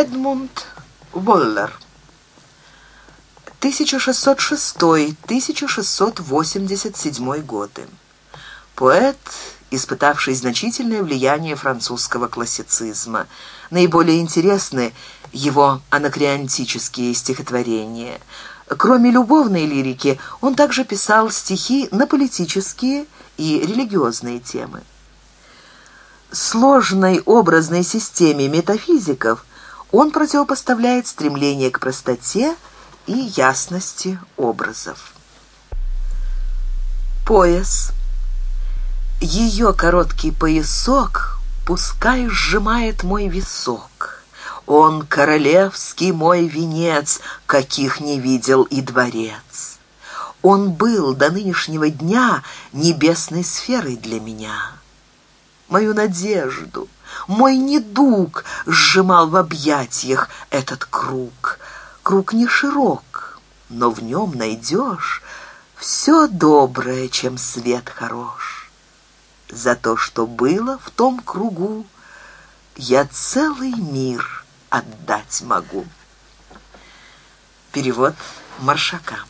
Эдмунд Воллер, 1606-1687 годы. Поэт, испытавший значительное влияние французского классицизма. Наиболее интересны его анакреантические стихотворения. Кроме любовной лирики, он также писал стихи на политические и религиозные темы. Сложной образной системе метафизиков – он противопоставляет стремление к простоте и ясности образов. Пояс. Ее короткий поясок пускай сжимает мой висок. Он королевский мой венец, каких не видел и дворец. Он был до нынешнего дня небесной сферой для меня. Мою надежду — мой недуг сжимал в объятиях этот круг. Круг не широк, но в нем найдешь все доброе, чем свет хорош. За то, что было в том кругу, я целый мир отдать могу. Перевод Маршака